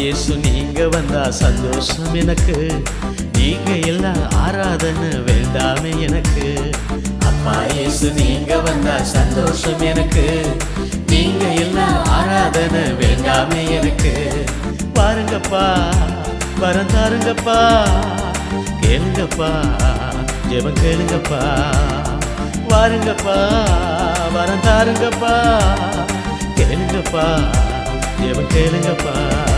நீங்க வந்தா சந்தோஷம் எனக்கு. நீங்க எல்லாம் ஆராதனை வேண்டாமே எனக்கு. அப்பா இயேசு நீங்க வந்தா சந்தோஷம் எனக்கு. நீங்க எல்லாம் ஆராதனை வேண்டாமே எனக்கு. பாருங்கப்பா வரம் தாருங்கப்பா. கேளுங்கப்பா ஜெபம் கேளுங்கப்பா. வாருங்கப்பா வரம் தாருங்கப்பா. கேளுங்கப்பா ஜெபம் கேளுங்கப்பா.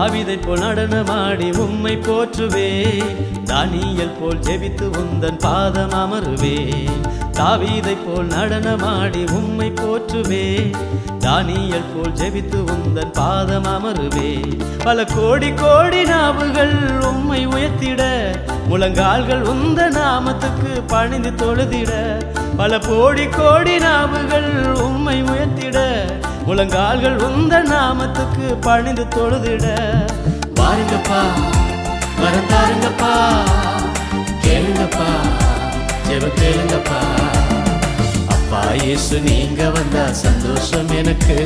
தாவிதை போல் நடனமாடி உம்மை போற்றுவே. தானியல் போல் ஜெபித்து உந்தன் பாதம் அமருவே. தாவீதை போல் நடனமாடி உம்மை போற்றுவே. தானியல் போல் ஜெபித்து உந்தன் பாதம் அமருவே. பல கோடி கோடி நாவுகள் உம்மை உயர்த்திட. முழங்கால்கள் உந்த நாமத்துக்கு பணிந்து தொழுதிட. பல கோடி கோடி நாவுகள் உம்மை உயர்த்திட. உலங்கால்கள் உந்த நாமத்துக்கு பணிந்து தொழுதிட. பாருங்கப்பா வரந்தாருங்கப்பா கேளுங்கப்பா ஜெப கேளுங்கப்பா. அப்பா இயேசு நீங்க வந்தா சந்தோஷம் எனக்கு.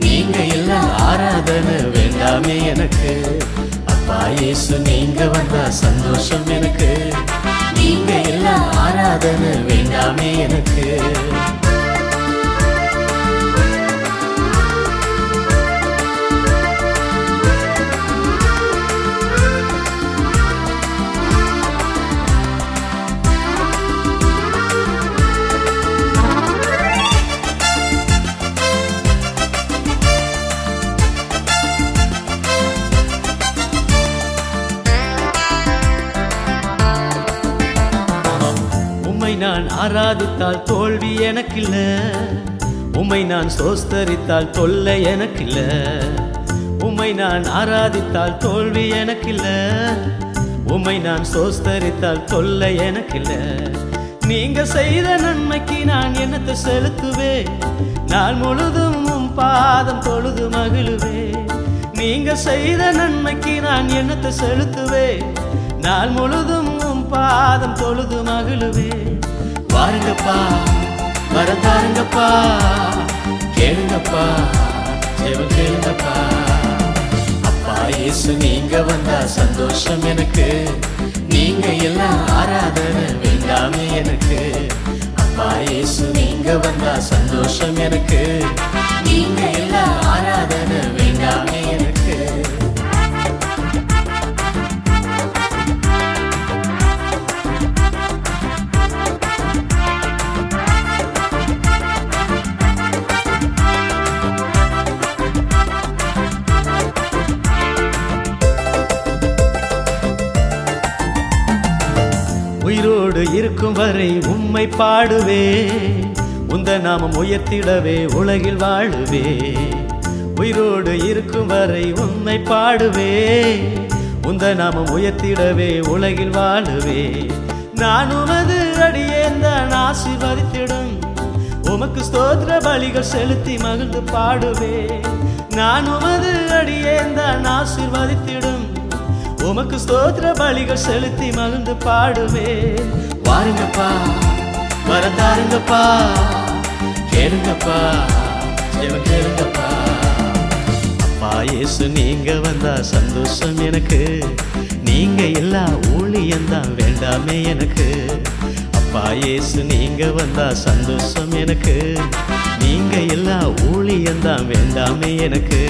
நீங்க எல்லாம் ஆராதனை வேண்டாமே எனக்கு. அப்பா இயேசு நீங்க வந்தா சந்தோஷம் எனக்கு. நீங்க எல்லாம் ஆராதனை வேண்டாமே எனக்கு. உம்மை நான் ஆராதித்தால் தோல்வி எனக்கில்ல. உம்மை நான் சோஸ்தரித்தால் தொல்லை எனக்கில்ல. உம்மை நான் ஆராதித்தால் தோல்வி எனக்கில்ல. உம்மை நான் சோஸ்தரித்தால் தொல்லை எனக்கில்ல. நீங்க செய்த நன்மைக்கு நான் என்னத்தை செலுத்துவேன்? நான் முழுதும் உம் பாதம் தொழுது மகிழுவேன். நீங்க செய்த நன்மைக்கு நான் என்னத்தை செலுத்துவேன்? நான் முழுதும் பாதம் தொழுது மகிழுவே. வாருங்கப்பா வரந்தாருங்கப்பா கேளுங்கப்பா ஜெபம் கேளுங்கப்பா. அப்பா இயேசு நீங்க வந்தா சந்தோஷம் எனக்கு. நீங்க எல்லாம் ஆராதனை வேண்டாமே எனக்கு. அப்பா இயேசு நீங்க வந்தா சந்தோஷம் எனக்கு. இருக்கும் வரை உம்மை பாடுவே. உந்த நாமம் உயர்த்திடவே உலகில் வாழுவே. உயிரோடு இருக்கும் வரை உம்மை பாடுவே. உந்த நாமம் உயர்த்திடவே உலகில் வாழுவே. நான் உமது அடியேந்தான் ஆசிர்வதித்திடும். உமக்கு ஸ்தோத்திர பலிகள் செலுத்தி மகிழ்ந்து பாடுவே. நான் உமது அடியேந்தான் ஆசிர்வதித்திடும். உமக்கு ஸ்தோத்திர பலிகள் செலுத்தி மகிழ்ந்து பாடுவே. வாருங்கப்பா வரதாருங்கப்பா கேளுங்கப்பா ஜெபம் கேளுங்கப்பா. அப்பா இயேசு நீங்க வந்தா சந்தோஷம் எனக்கு. நீங்க எல்லா ஊழியந்தான் வேண்டாமே எனக்கு. அப்பா இயேசு நீங்க வந்தா சந்தோஷம் எனக்கு. நீங்க எல்லா ஊழியந்தான் வேண்டாமே எனக்கு.